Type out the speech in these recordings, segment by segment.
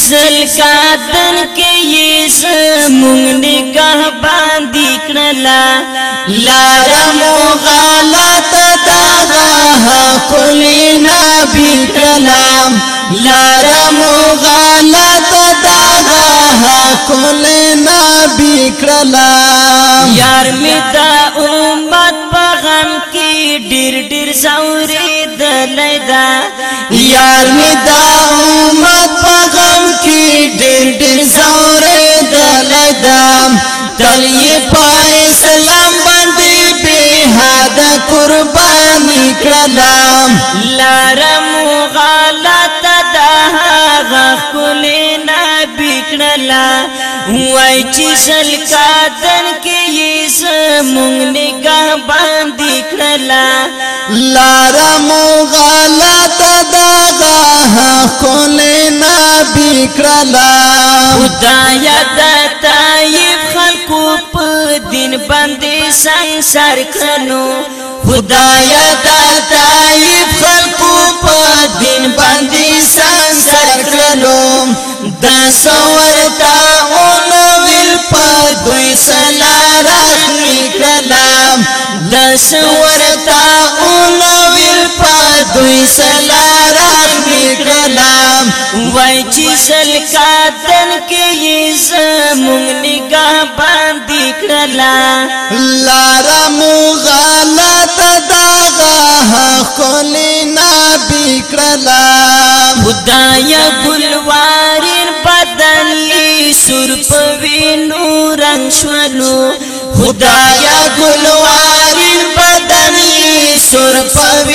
سل کاتن کې زمون نگاه باندې کړلا لارم غلط دا کلی نبی کلام لارم غلط دا کلی نبی کلام یار می دا امت پغم کی ډیر ډیر زوري دلیدا یار می دا په اسلام باندې بهاد قرباني کړم لارم غلط ده هغه خلې نبی کړلا وای چې سل کاتن کې یې زمونږ نگاه باندې کړلا لارم غلط ده هغه خلې نبی کړلا خدای باندې سنسار کړنو خدایا دا تعریف خلقو په دین باندې سنسار کړنو دا سورتا اون ویل په دوی سلا راخلی کلام دا سور سل کاتن کې زمون نگاه باندې کړلا لارا مو غلط داغه کولی نه بکړلا خدایا ګلوارین بدلی سر په وینو رنگ شولو خدایا ګلوارین بدلی سر په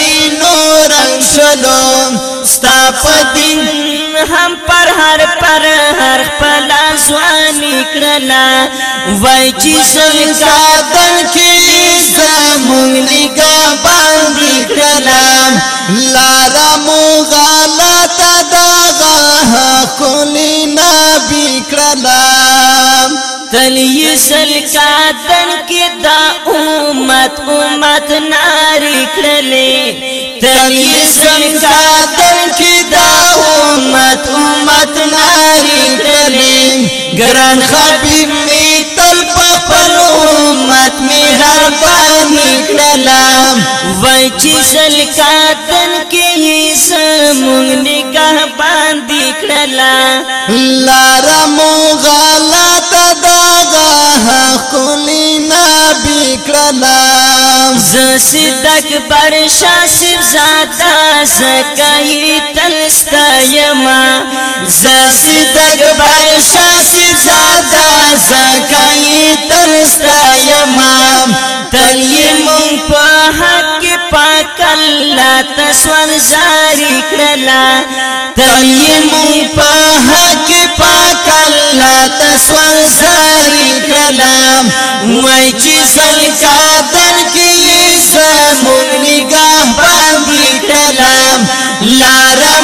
پر پر هر خپل ځواني کړلا وای چې سر ساتن کې زمونږ لګا باندې کړلا لارا مو غلط دغه کولی نبی کړلا تلی سل کاتن کی دا امت امت ناری کړلې تلی سل کاتن قرآن خبیب می تل پپل امت می حرفانی کلام ویچی سلکاتن کی سمونگ نکاح باندی کلام لارمو غلط داغا حقلی نبی کلام زسی تک برشا سب زادا زکایی تلستا یما زسی تک برشا پاک الله تسوان زاری کړلا تیم په حق پاک الله تسوان زاری کړلا وای چې سلکا در کې سمون نگاه باندې کړلا لارا